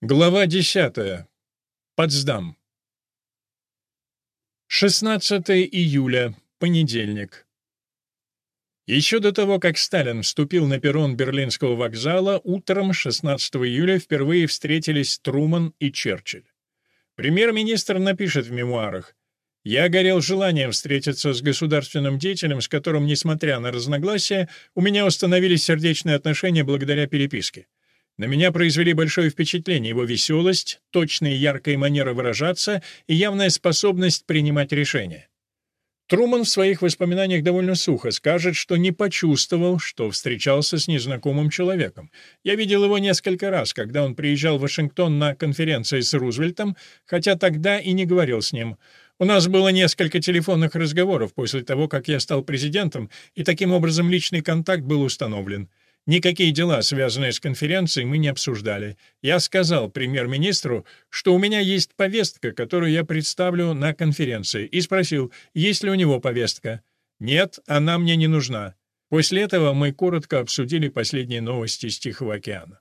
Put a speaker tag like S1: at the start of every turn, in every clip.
S1: Глава 10. Потсдам. 16 июля, понедельник. Еще до того, как Сталин вступил на перрон Берлинского вокзала, утром 16 июля впервые встретились Труман и Черчилль. Премьер-министр напишет в мемуарах «Я горел желанием встретиться с государственным деятелем, с которым, несмотря на разногласия, у меня установились сердечные отношения благодаря переписке. На меня произвели большое впечатление его веселость, точная и яркая манера выражаться и явная способность принимать решения. Труман в своих воспоминаниях довольно сухо скажет, что не почувствовал, что встречался с незнакомым человеком. Я видел его несколько раз, когда он приезжал в Вашингтон на конференции с Рузвельтом, хотя тогда и не говорил с ним. У нас было несколько телефонных разговоров после того, как я стал президентом, и таким образом личный контакт был установлен. Никакие дела, связанные с конференцией, мы не обсуждали. Я сказал премьер-министру, что у меня есть повестка, которую я представлю на конференции, и спросил, есть ли у него повестка. Нет, она мне не нужна. После этого мы коротко обсудили последние новости с Тихого океана.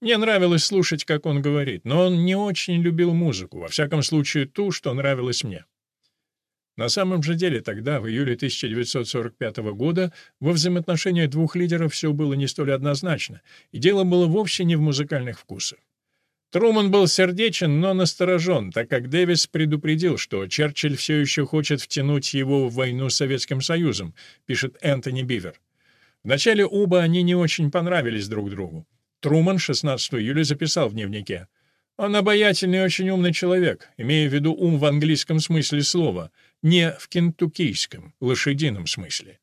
S1: Мне нравилось слушать, как он говорит, но он не очень любил музыку, во всяком случае ту, что нравилась мне. На самом же деле тогда, в июле 1945 года, во взаимоотношениях двух лидеров все было не столь однозначно, и дело было вовсе не в музыкальных вкусах. Труман был сердечен, но насторожен, так как Дэвис предупредил, что Черчилль все еще хочет втянуть его в войну с Советским Союзом, пишет Энтони Бивер. Вначале оба они не очень понравились друг другу. Труман 16 июля записал в дневнике. «Он обаятельный и очень умный человек, имея в виду ум в английском смысле слова, не в кентуккийском, лошадином смысле.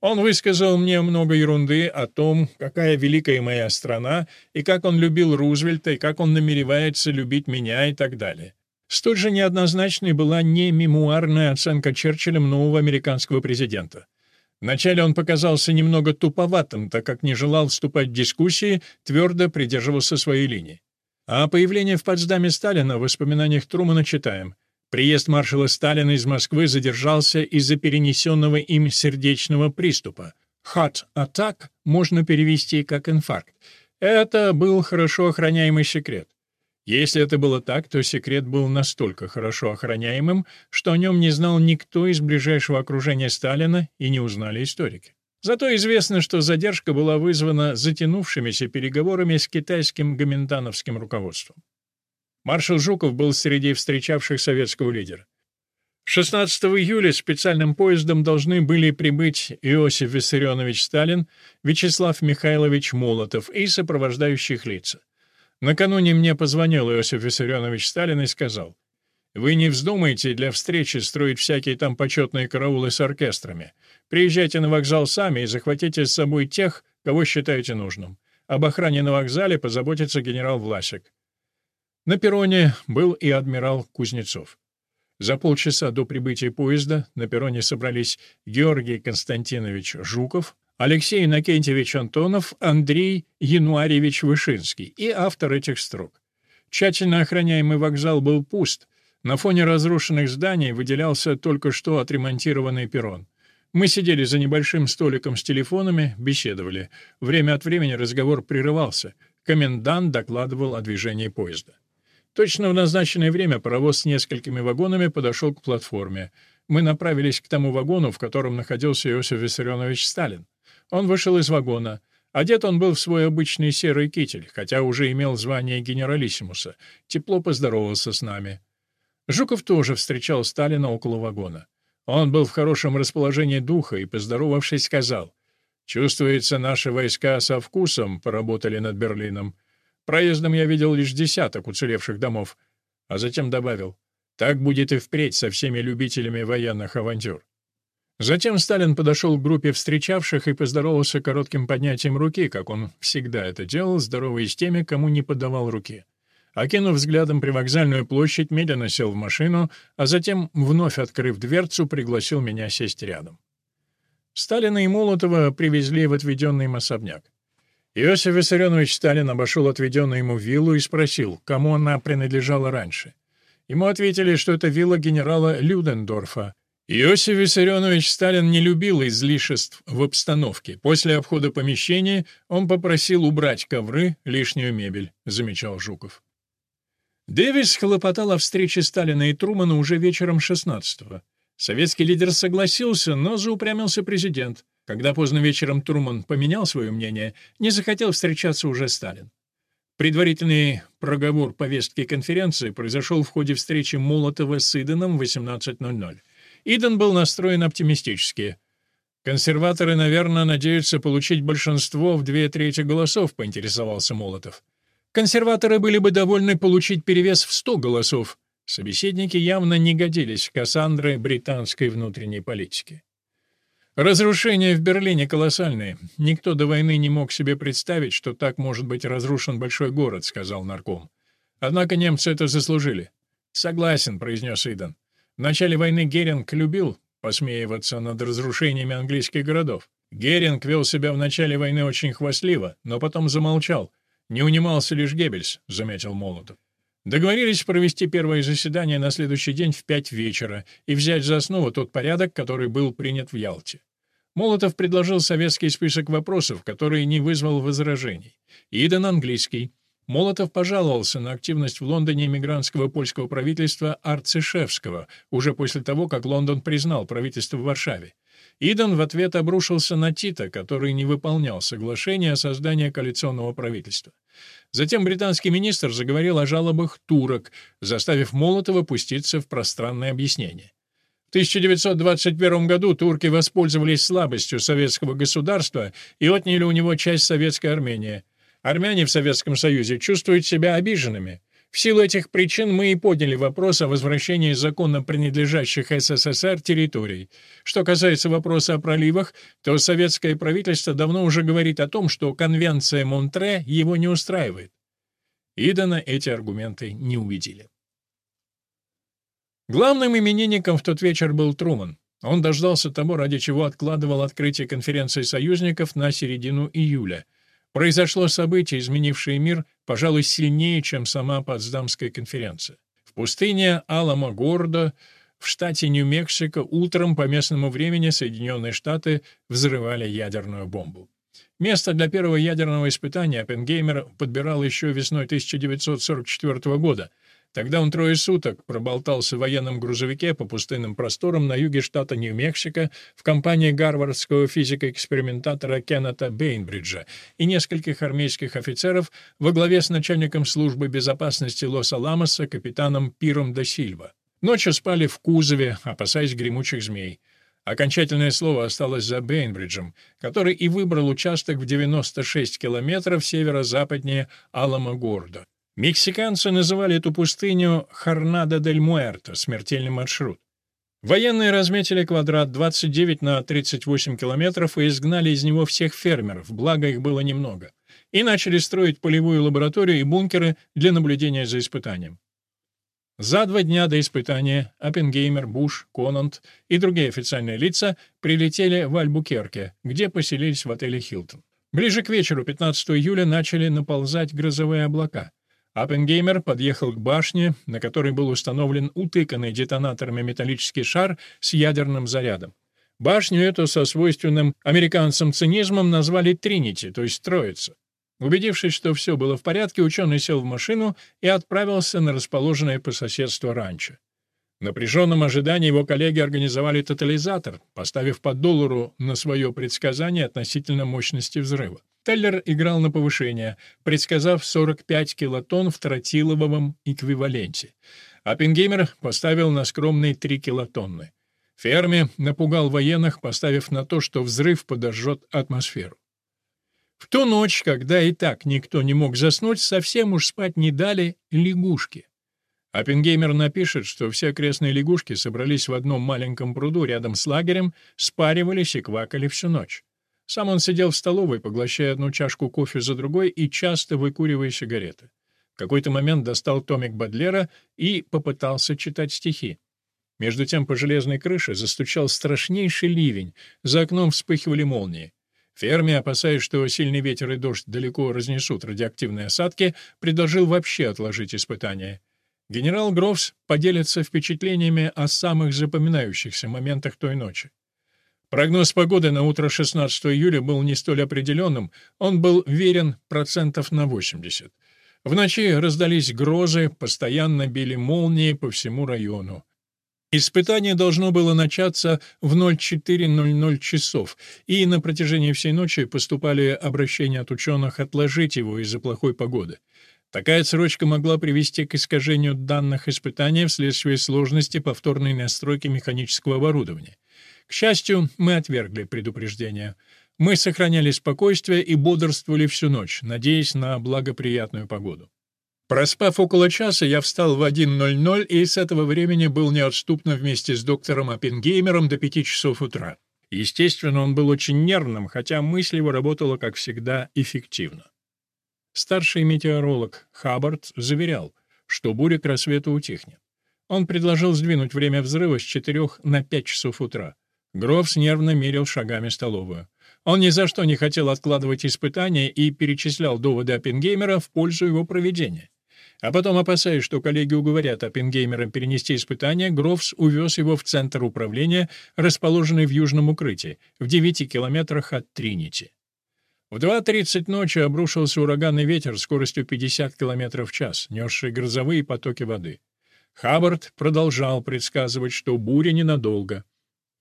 S1: Он высказал мне много ерунды о том, какая великая моя страна, и как он любил Рузвельта, и как он намеревается любить меня и так далее. Столь же неоднозначной была не мемуарная оценка Черчиллем нового американского президента. Вначале он показался немного туповатым, так как не желал вступать в дискуссии, твердо придерживался своей линии. А появление в Потсдаме Сталина в воспоминаниях Трумана читаем. Приезд маршала Сталина из Москвы задержался из-за перенесенного им сердечного приступа. «Heart attack» можно перевести как инфаркт. Это был хорошо охраняемый секрет. Если это было так, то секрет был настолько хорошо охраняемым, что о нем не знал никто из ближайшего окружения Сталина и не узнали историки. Зато известно, что задержка была вызвана затянувшимися переговорами с китайским гоминтановским руководством. Маршал Жуков был среди встречавших советского лидера. 16 июля специальным поездом должны были прибыть Иосиф Виссарионович Сталин, Вячеслав Михайлович Молотов и сопровождающих лица. Накануне мне позвонил Иосиф Виссарионович Сталин и сказал, «Вы не вздумайте для встречи строить всякие там почетные караулы с оркестрами. Приезжайте на вокзал сами и захватите с собой тех, кого считаете нужным. Об охране на вокзале позаботится генерал Власик. На перроне был и адмирал Кузнецов. За полчаса до прибытия поезда на перроне собрались Георгий Константинович Жуков, Алексей Иннокентьевич Антонов, Андрей Януаревич Вышинский и автор этих строк. Тщательно охраняемый вокзал был пуст, на фоне разрушенных зданий выделялся только что отремонтированный перрон. Мы сидели за небольшим столиком с телефонами, беседовали. Время от времени разговор прерывался. Комендант докладывал о движении поезда. Точно в назначенное время паровоз с несколькими вагонами подошел к платформе. Мы направились к тому вагону, в котором находился Иосиф Виссарионович Сталин. Он вышел из вагона. Одет он был в свой обычный серый китель, хотя уже имел звание генералиссимуса. Тепло поздоровался с нами. Жуков тоже встречал Сталина около вагона. Он был в хорошем расположении духа и, поздоровавшись, сказал, «Чувствуется, наши войска со вкусом поработали над Берлином. Проездом я видел лишь десяток уцелевших домов, а затем добавил, так будет и впредь со всеми любителями военных авантюр. Затем Сталин подошел к группе встречавших и поздоровался коротким поднятием руки, как он всегда это делал, здороваясь теми, кому не подавал руки. Окинув взглядом привокзальную площадь, медленно сел в машину, а затем, вновь открыв дверцу, пригласил меня сесть рядом. Сталина и Молотова привезли в отведенный им особняк. Иосиф Виссарионович Сталин обошел отведенную ему виллу и спросил, кому она принадлежала раньше. Ему ответили, что это вилла генерала Людендорфа. Иосиф Виссарионович Сталин не любил излишеств в обстановке. После обхода помещения он попросил убрать ковры, лишнюю мебель, замечал Жуков. Дэвис хлопотал о встрече Сталина и Трумана уже вечером 16-го. Советский лидер согласился, но заупрямился президент. Когда поздно вечером Труман поменял свое мнение, не захотел встречаться уже Сталин. Предварительный проговор повестки конференции произошел в ходе встречи Молотова с Иденом в 18.00. Иден был настроен оптимистически. «Консерваторы, наверное, надеются получить большинство в две трети голосов», — поинтересовался Молотов. «Консерваторы были бы довольны получить перевес в сто голосов». Собеседники явно не годились в Кассандры британской внутренней политики. Разрушения в Берлине колоссальные. Никто до войны не мог себе представить, что так может быть разрушен большой город, сказал нарком. Однако немцы это заслужили. Согласен, произнес Идан. В начале войны Геринг любил посмеиваться над разрушениями английских городов. Геринг вел себя в начале войны очень хвастливо, но потом замолчал. Не унимался лишь Геббельс, заметил Молотов. Договорились провести первое заседание на следующий день в пять вечера и взять за основу тот порядок, который был принят в Ялте. Молотов предложил советский список вопросов, который не вызвал возражений. Иден английский. Молотов пожаловался на активность в Лондоне эмигрантского польского правительства Арцишевского, уже после того, как Лондон признал правительство в Варшаве. Иден в ответ обрушился на Тита, который не выполнял соглашение о создании коалиционного правительства. Затем британский министр заговорил о жалобах турок, заставив Молотова пуститься в пространное объяснение. В 1921 году турки воспользовались слабостью советского государства и отняли у него часть советской Армении. Армяне в Советском Союзе чувствуют себя обиженными. В силу этих причин мы и подняли вопрос о возвращении законно принадлежащих СССР территорий. Что касается вопроса о проливах, то советское правительство давно уже говорит о том, что конвенция Монтре его не устраивает. Идана эти аргументы не убедили. Главным именинником в тот вечер был Труман. Он дождался того, ради чего откладывал открытие конференции союзников на середину июля — Произошло событие, изменившее мир, пожалуй, сильнее, чем сама Потсдамская конференция. В пустыне Аламогордо в штате Нью-Мексико утром по местному времени Соединенные Штаты взрывали ядерную бомбу. Место для первого ядерного испытания Оппенгеймер подбирал еще весной 1944 года, Тогда он трое суток проболтался в военном грузовике по пустынным просторам на юге штата Нью-Мексико в компании гарвардского физико-экспериментатора Кеннета Бейнбриджа и нескольких армейских офицеров во главе с начальником службы безопасности Лос-Аламоса капитаном Пиром да Сильва. Ночью спали в кузове, опасаясь гремучих змей. Окончательное слово осталось за Бейнбриджем, который и выбрал участок в 96 километров северо-западнее Аламогордо. Мексиканцы называли эту пустыню Хорнадо-дель-Муэрто, смертельный маршрут. Военные разметили квадрат 29 на 38 километров и изгнали из него всех фермеров, благо их было немного, и начали строить полевую лабораторию и бункеры для наблюдения за испытанием. За два дня до испытания Оппенгеймер, Буш, Конант и другие официальные лица прилетели в Альбукерке, где поселились в отеле «Хилтон». Ближе к вечеру 15 июля начали наползать грозовые облака. Аппенгеймер подъехал к башне, на которой был установлен утыканный детонаторами металлический шар с ядерным зарядом. Башню эту со свойственным американцам цинизмом назвали «Тринити», то есть «Троица». Убедившись, что все было в порядке, ученый сел в машину и отправился на расположенное по соседству ранчо. В напряженном ожидании его коллеги организовали тотализатор, поставив по доллару на свое предсказание относительно мощности взрыва. Теллер играл на повышение, предсказав 45 килотонн в тротиловом эквиваленте. Оппенгеймер поставил на скромные 3 килотонны. Ферми напугал военных, поставив на то, что взрыв подожжет атмосферу. В ту ночь, когда и так никто не мог заснуть, совсем уж спать не дали лягушки. Оппенгеймер напишет, что все окрестные лягушки собрались в одном маленьком пруду рядом с лагерем, спаривались и квакали всю ночь. Сам он сидел в столовой, поглощая одну чашку кофе за другой и часто выкуривая сигареты. В какой-то момент достал томик Бадлера и попытался читать стихи. Между тем по железной крыше застучал страшнейший ливень, за окном вспыхивали молнии. Ферми, опасаясь, что сильный ветер и дождь далеко разнесут радиоактивные осадки, предложил вообще отложить испытания. Генерал Грофс поделится впечатлениями о самых запоминающихся моментах той ночи. Прогноз погоды на утро 16 июля был не столь определенным, он был верен процентов на 80. В ночи раздались грозы, постоянно били молнии по всему району. Испытание должно было начаться в 04.00 часов, и на протяжении всей ночи поступали обращения от ученых отложить его из-за плохой погоды. Такая отсрочка могла привести к искажению данных испытания вследствие сложности повторной настройки механического оборудования. К счастью, мы отвергли предупреждение. Мы сохраняли спокойствие и бодрствовали всю ночь, надеясь на благоприятную погоду. Проспав около часа, я встал в 1.00 и с этого времени был неотступно вместе с доктором Оппенгеймером до 5 часов утра. Естественно, он был очень нервным, хотя мысль его работала, как всегда, эффективно. Старший метеоролог Хаббард заверял, что буря к рассвету утихнет. Он предложил сдвинуть время взрыва с 4 на 5 часов утра. Грофс нервно мерил шагами столовую. Он ни за что не хотел откладывать испытания и перечислял доводы Оппенгеймера в пользу его проведения. А потом, опасаясь, что коллеги уговорят Оппенгеймера перенести испытание, Грофс увез его в центр управления, расположенный в южном укрытии, в 9 километрах от Тринити. В 2.30 ночи обрушился ураганный ветер скоростью 50 км в час, несший грозовые потоки воды. Хаббард продолжал предсказывать, что буря ненадолго.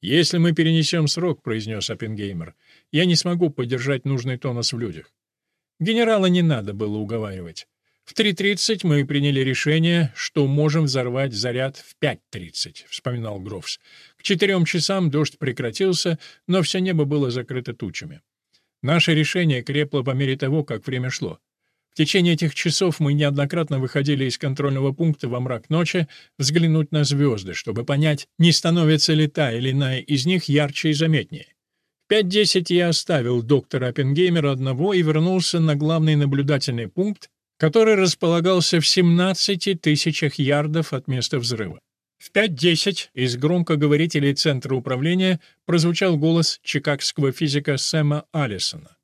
S1: «Если мы перенесем срок», — произнес Оппенгеймер, — «я не смогу поддержать нужный тонус в людях». Генерала не надо было уговаривать. В 3.30 мы приняли решение, что можем взорвать заряд в 5.30, вспоминал Грофс. К четырем часам дождь прекратился, но все небо было закрыто тучами. Наше решение крепло по мере того, как время шло. Течение этих часов мы неоднократно выходили из контрольного пункта во мрак ночи взглянуть на звезды, чтобы понять, не становится ли та или иная из них ярче и заметнее. В 5.10 я оставил доктора Оппенгеймера одного и вернулся на главный наблюдательный пункт, который располагался в 17 тысячах ярдов от места взрыва. В 5.10 из громкоговорителей Центра управления прозвучал голос чикагского физика Сэма Аллисона.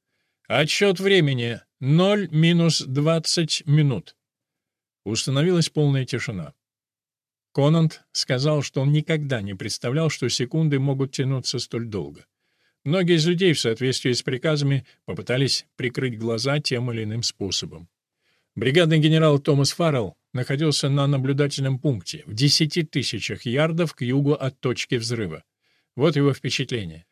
S1: «Отсчет времени. 0 минус 20 минут». Установилась полная тишина. Конант сказал, что он никогда не представлял, что секунды могут тянуться столь долго. Многие из людей в соответствии с приказами попытались прикрыть глаза тем или иным способом. Бригадный генерал Томас Фаррелл находился на наблюдательном пункте в 10 тысячах ярдов к югу от точки взрыва. Вот его впечатление.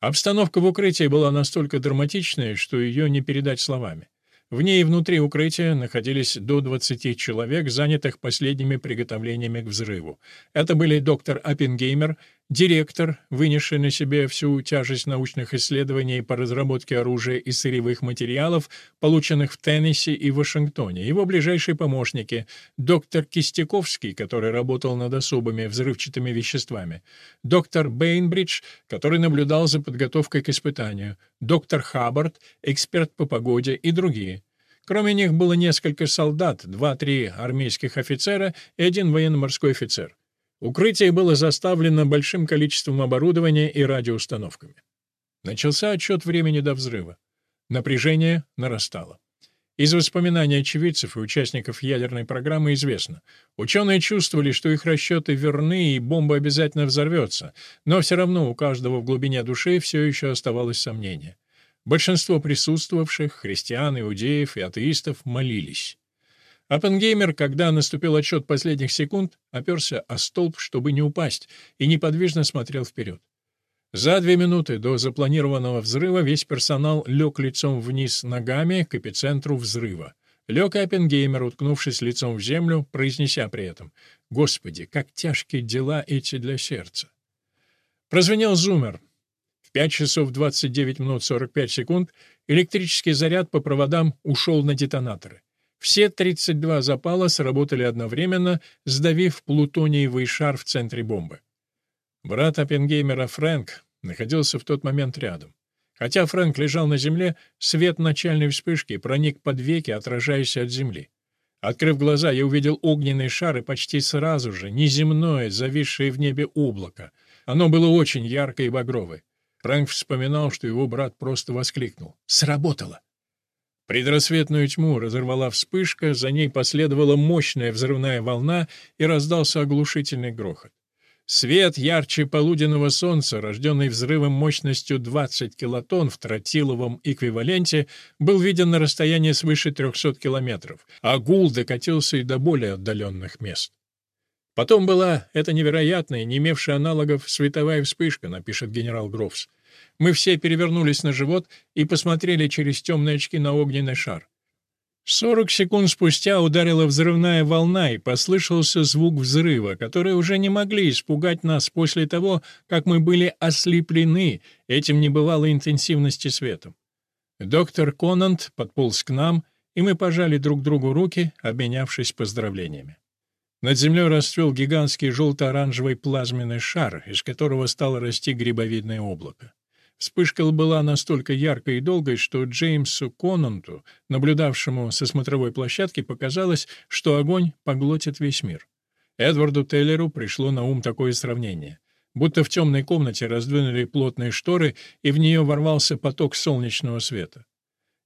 S1: Обстановка в укрытии была настолько драматичная, что ее не передать словами. В ней и внутри укрытия находились до 20 человек, занятых последними приготовлениями к взрыву. Это были доктор Оппенгеймер, директор, вынесший на себе всю тяжесть научных исследований по разработке оружия и сырьевых материалов, полученных в Теннесси и Вашингтоне, его ближайшие помощники, доктор Кистяковский, который работал над особыми взрывчатыми веществами, доктор Бейнбридж, который наблюдал за подготовкой к испытанию, доктор Хаббард, эксперт по погоде и другие. Кроме них было несколько солдат, два-три армейских офицера и один военно-морской офицер. Укрытие было заставлено большим количеством оборудования и радиоустановками. Начался отчет времени до взрыва. Напряжение нарастало. Из воспоминаний очевидцев и участников ядерной программы известно. Ученые чувствовали, что их расчеты верны и бомба обязательно взорвется, но все равно у каждого в глубине души все еще оставалось сомнение. Большинство присутствовавших, христиан, иудеев и атеистов, молились. Оппенгеймер, когда наступил отчет последних секунд, оперся о столб, чтобы не упасть, и неподвижно смотрел вперед. За две минуты до запланированного взрыва весь персонал лег лицом вниз ногами к эпицентру взрыва. Лег Оппенгеймер, уткнувшись лицом в землю, произнеся при этом «Господи, как тяжкие дела эти для сердца!» Прозвенел зумер. В 5 часов 29 минут 45 секунд электрический заряд по проводам ушел на детонаторы. Все 32 запала сработали одновременно, сдавив плутониевый шар в центре бомбы. Брат Оппенгеймера Фрэнк находился в тот момент рядом. Хотя Фрэнк лежал на земле, свет начальной вспышки проник под веки, отражаясь от земли. Открыв глаза, я увидел огненный шар и почти сразу же неземное, зависшее в небе облако. Оно было очень яркое и багровое. Фрэнк вспоминал, что его брат просто воскликнул. «Сработало!» Предрассветную тьму разорвала вспышка, за ней последовала мощная взрывная волна и раздался оглушительный грохот. Свет ярче полуденного солнца, рожденный взрывом мощностью 20 килотонн в тротиловом эквиваленте, был виден на расстоянии свыше 300 километров, а гул докатился и до более отдаленных мест. Потом была эта невероятная, не имевшая аналогов, световая вспышка, напишет генерал Грофс. Мы все перевернулись на живот и посмотрели через темные очки на огненный шар. Сорок секунд спустя ударила взрывная волна, и послышался звук взрыва, который уже не могли испугать нас после того, как мы были ослеплены этим небывалой интенсивности светом. Доктор Конант подполз к нам, и мы пожали друг другу руки, обменявшись поздравлениями. Над землей расцвел гигантский желто-оранжевый плазменный шар, из которого стало расти грибовидное облако. Вспышка была настолько яркой и долгой, что Джеймсу Конанту, наблюдавшему со смотровой площадки, показалось, что огонь поглотит весь мир. Эдварду Тейлеру пришло на ум такое сравнение. Будто в темной комнате раздвинули плотные шторы, и в нее ворвался поток солнечного света.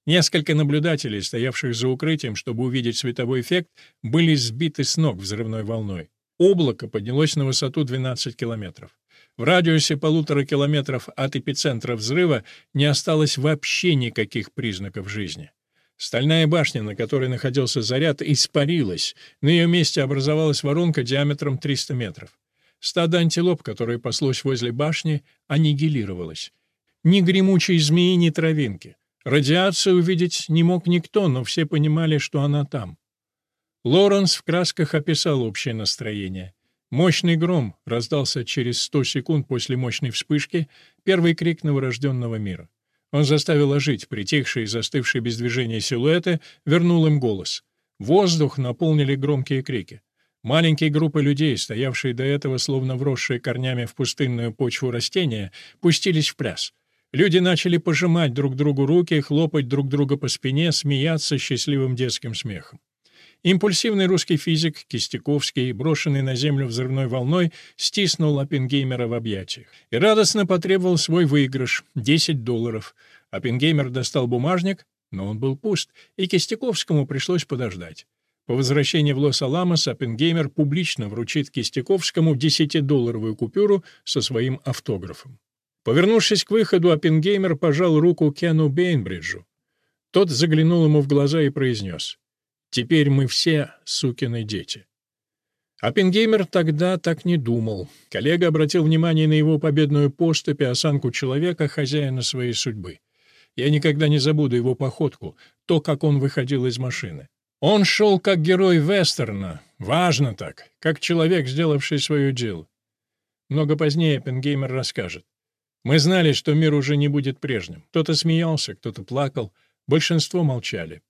S1: Несколько наблюдателей, стоявших за укрытием, чтобы увидеть световой эффект, были сбиты с ног взрывной волной. Облако поднялось на высоту 12 километров. В радиусе полутора километров от эпицентра взрыва не осталось вообще никаких признаков жизни. Стальная башня, на которой находился заряд, испарилась. На ее месте образовалась воронка диаметром 300 метров. Стадо антилоп, которое паслось возле башни, аннигилировалось. Ни гремучей змеи, ни травинки. Радиацию увидеть не мог никто, но все понимали, что она там. Лоренс в красках описал общее настроение. Мощный гром раздался через сто секунд после мощной вспышки, первый крик новорожденного мира. Он заставил ожить притихшие и застывшие без движения силуэты, вернул им голос. Воздух наполнили громкие крики. Маленькие группы людей, стоявшие до этого словно вросшие корнями в пустынную почву растения, пустились в пляс. Люди начали пожимать друг другу руки, хлопать друг друга по спине, смеяться счастливым детским смехом. Импульсивный русский физик Кистяковский, брошенный на землю взрывной волной, стиснул Оппенгеймера в объятиях и радостно потребовал свой выигрыш — 10 долларов. Оппенгеймер достал бумажник, но он был пуст, и Кистяковскому пришлось подождать. По возвращении в Лос-Аламос Оппенгеймер публично вручит Кистяковскому 10-долларовую купюру со своим автографом. Повернувшись к выходу, Оппенгеймер пожал руку Кену Бейнбриджу. Тот заглянул ему в глаза и произнес — Теперь мы все сукины дети. Оппенгеймер тогда так не думал. Коллега обратил внимание на его победную поступь и осанку человека, хозяина своей судьбы. Я никогда не забуду его походку, то, как он выходил из машины. Он шел как герой вестерна, важно так, как человек, сделавший свое дело. Много позднее Оппенгеймер расскажет. Мы знали, что мир уже не будет прежним. Кто-то смеялся, кто-то плакал, большинство молчали.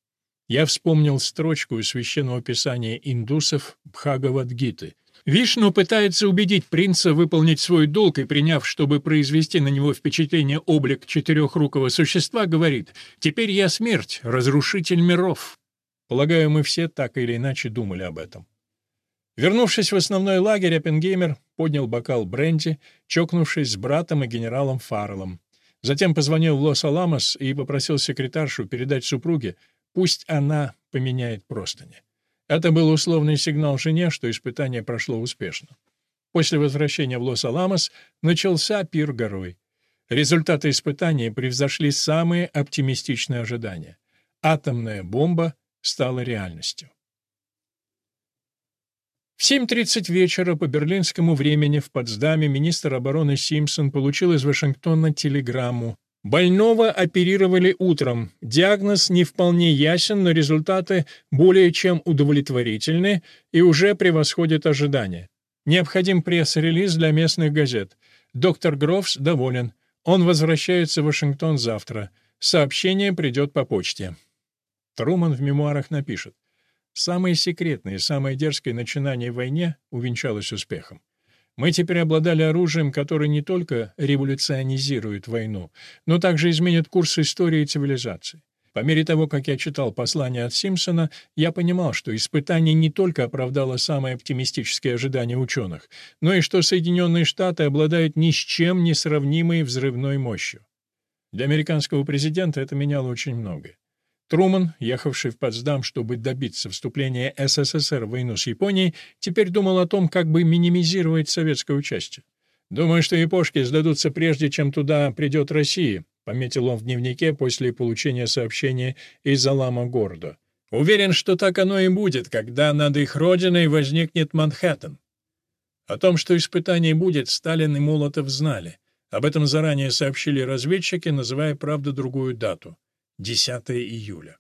S1: Я вспомнил строчку из священного писания индусов Бхагавадгиты. Вишну пытается убедить принца выполнить свой долг и, приняв, чтобы произвести на него впечатление облик четырехрукого существа, говорит «Теперь я смерть, разрушитель миров». Полагаю, мы все так или иначе думали об этом. Вернувшись в основной лагерь, Оппенгеймер поднял бокал бренди, чокнувшись с братом и генералом Фарреллом. Затем позвонил в Лос-Аламос и попросил секретаршу передать супруге, Пусть она поменяет простыни. Это был условный сигнал жене, что испытание прошло успешно. После возвращения в Лос-Аламос начался пир горой. Результаты испытания превзошли самые оптимистичные ожидания. Атомная бомба стала реальностью. В 7.30 вечера по берлинскому времени в Потсдаме министр обороны Симпсон получил из Вашингтона телеграмму Больного оперировали утром. Диагноз не вполне ясен, но результаты более чем удовлетворительны и уже превосходят ожидания. Необходим пресс-релиз для местных газет. Доктор Грофс доволен. Он возвращается в Вашингтон завтра. Сообщение придет по почте. Труман в мемуарах напишет. Самое секретное и самое дерзкое начинание в войне увенчалось успехом. Мы теперь обладали оружием, которое не только революционизирует войну, но также изменит курс истории и цивилизации. По мере того, как я читал послание от Симпсона, я понимал, что испытание не только оправдало самые оптимистические ожидания ученых, но и что Соединенные Штаты обладают ни с чем не сравнимой взрывной мощью. Для американского президента это меняло очень многое. Труман, ехавший в Потсдам, чтобы добиться вступления СССР в войну с Японией, теперь думал о том, как бы минимизировать советское участие. «Думаю, что япошки сдадутся прежде, чем туда придет Россия», — пометил он в дневнике после получения сообщения из Алама города. «Уверен, что так оно и будет, когда над их родиной возникнет Манхэттен». О том, что испытаний будет, Сталин и Молотов знали. Об этом заранее сообщили разведчики, называя, правда, другую дату — 10 июля.